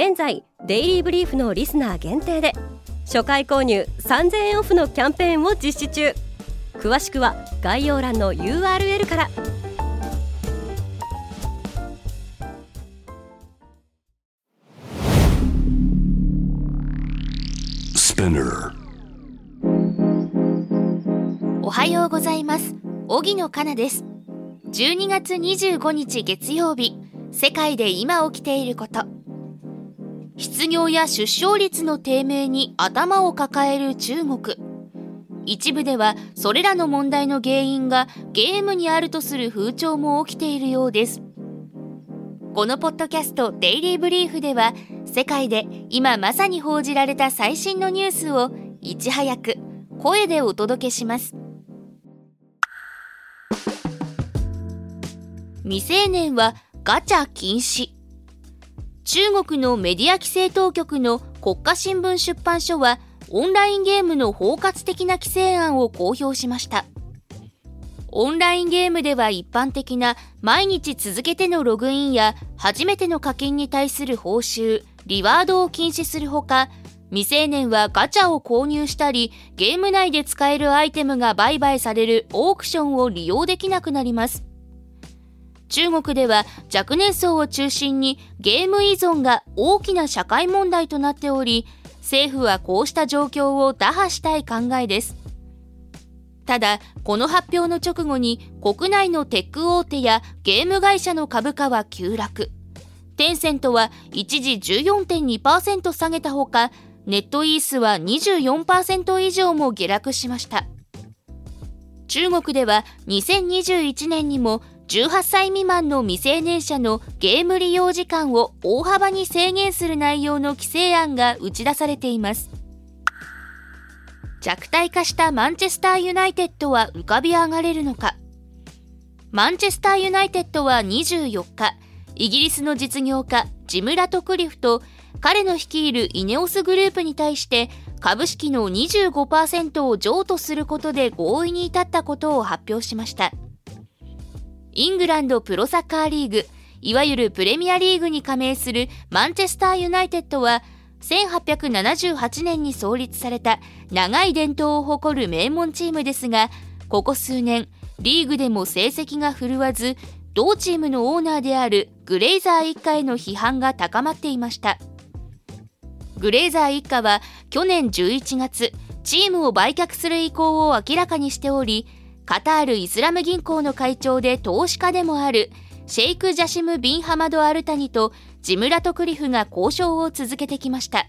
現在デイリーブリーフのリスナー限定で初回購入3000円オフのキャンペーンを実施中。詳しくは概要欄の URL から。おはようございます。荻野かなです。12月25日月曜日。世界で今起きていること失業や出生率の低迷に頭を抱える中国。一部ではそれらの問題の原因がゲームにあるとする風潮も起きているようです。このポッドキャスト「デイリー・ブリーフ」では世界で今まさに報じられた最新のニュースをいち早く声でお届けします。未成年はガチャ禁止。中国のメディア規制当局の国家新聞出版所はオンラインゲームの包括的な規制案を公表しました。オンラインゲームでは一般的な毎日続けてのログインや初めての課金に対する報酬リワードを禁止するほか未成年はガチャを購入したりゲーム内で使えるアイテムが売買されるオークションを利用できなくなります。中国では若年層を中心にゲーム依存が大きな社会問題となっており政府はこうした状況を打破したい考えです。ただこの発表の直後に国内のテック大手やゲーム会社の株価は急落。テンセントは一時14.2%下げたほかネットイースは24%以上も下落しました。中国では2021年にも18歳未満の未成年者のゲーム利用時間を大幅に制限する内容の規制案が打ち出されています弱体化したマンチェスターユナイテッドは浮かび上がれるのかマンチェスターユナイテッドは24日イギリスの実業家ジム・ラトクリフと彼の率いるイネオスグループに対して株式の25%を譲渡することで合意に至ったことを発表しました。イングランドプロサッカーリーグ、いわゆるプレミアリーグに加盟するマンチェスターユナイテッドは、1878年に創立された長い伝統を誇る名門チームですが、ここ数年、リーグでも成績が振るわず、同チームのオーナーであるグレイザー一家への批判が高まっていました。グレイザー一家は去年11月、チームを売却する意向を明らかにしており、カタール・イスラム銀行の会長で投資家でもあるシェイク・ジャシム・ビン・ハマド・アルタニとジムラト・クリフが交渉を続けてきました。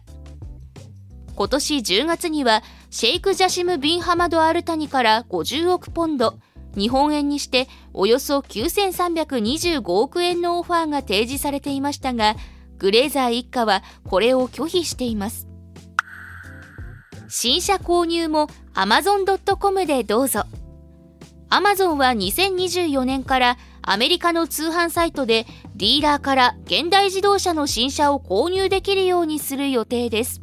今年10月にはシェイク・ジャシム・ビン・ハマド・アルタニから50億ポンド日本円にしておよそ9325億円のオファーが提示されていましたがグレーザー一家はこれを拒否しています。新車購入も Amazon.com でどうぞ。アマゾンは2024年からアメリカの通販サイトでディーラーから現代自動車の新車を購入できるようにする予定です。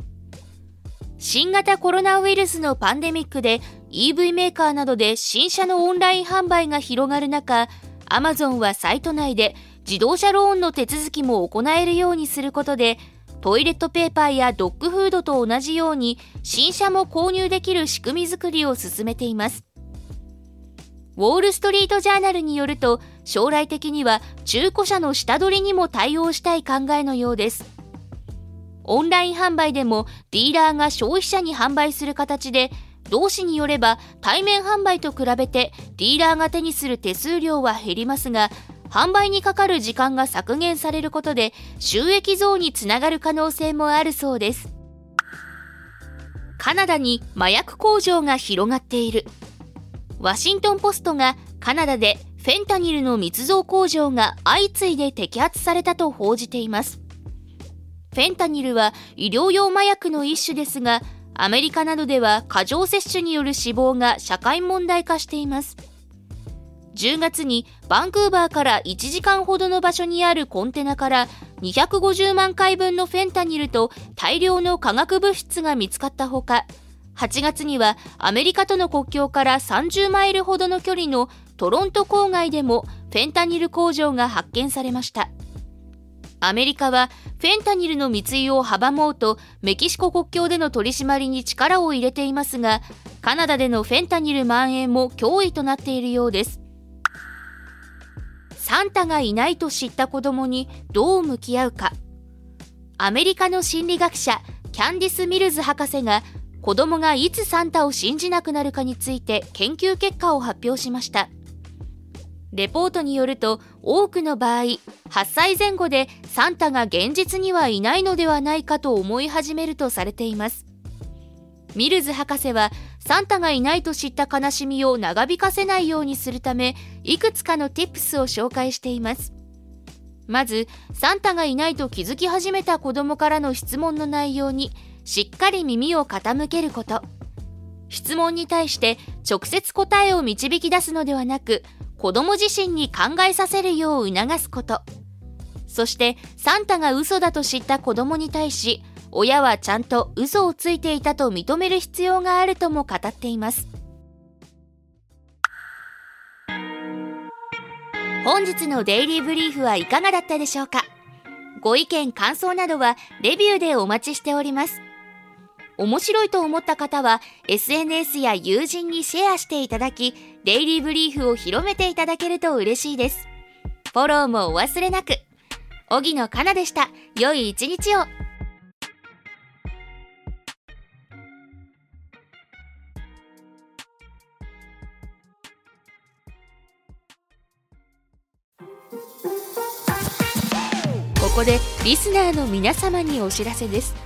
新型コロナウイルスのパンデミックで EV メーカーなどで新車のオンライン販売が広がる中、アマゾンはサイト内で自動車ローンの手続きも行えるようにすることで、トイレットペーパーやドッグフードと同じように新車も購入できる仕組み作りを進めています。ウォール・ストリート・ジャーナルによると将来的には中古車の下取りにも対応したい考えのようです。オンライン販売でもディーラーが消費者に販売する形で同氏によれば対面販売と比べてディーラーが手にする手数料は減りますが販売にかかる時間が削減されることで収益増につながる可能性もあるそうです。カナダに麻薬工場が広がっている。ワシントン・ポストがカナダでフェンタニルの密造工場が相次いで摘発されたと報じています。フェンタニルは医療用麻薬の一種ですがアメリカなどでは過剰摂取による死亡が社会問題化しています10月にバンクーバーから1時間ほどの場所にあるコンテナから250万回分のフェンタニルと大量の化学物質が見つかったほか8月にはアメリカとの国境から30マイルほどの距離のトロント郊外でもフェンタニル工場が発見されました。アメリカはフェンタニルの密輸を阻もうとメキシコ国境での取り締まりに力を入れていますがカナダでのフェンタニル蔓延も脅威となっているようです。サンタがいないと知った子供にどう向き合うか。アメリカの心理学者キャンディス・ミルズ博士が子供がいつサンタを信じなくなるかについて研究結果を発表しました。レポートによると多くの場合8歳前後でサンタが現実にはいないのではないかと思い始めるとされています。ミルズ博士はサンタがいないと知った悲しみを長引かせないようにするためいくつかの tips を紹介しています。まずサンタがいないと気づき始めた子供からの質問の内容にしっかり耳を傾けること。質問に対して直接答えを導き出すのではなく子供自身に考えさせるよう促すこと。そしてサンタが嘘だと知った子供に対し親はちゃんと嘘をついていたと認める必要があるとも語っています。本日のデイリーブリーフはいかがだったでしょうか？ご意見感想などはレビューでお待ちしております。面白いと思った方は SNS や友人にシェアしていただきデイリーブリーフを広めていただけると嬉しいです。フォローもお忘れなく。荻野かなでした。良い一日を。ここでリスナーの皆様にお知らせです。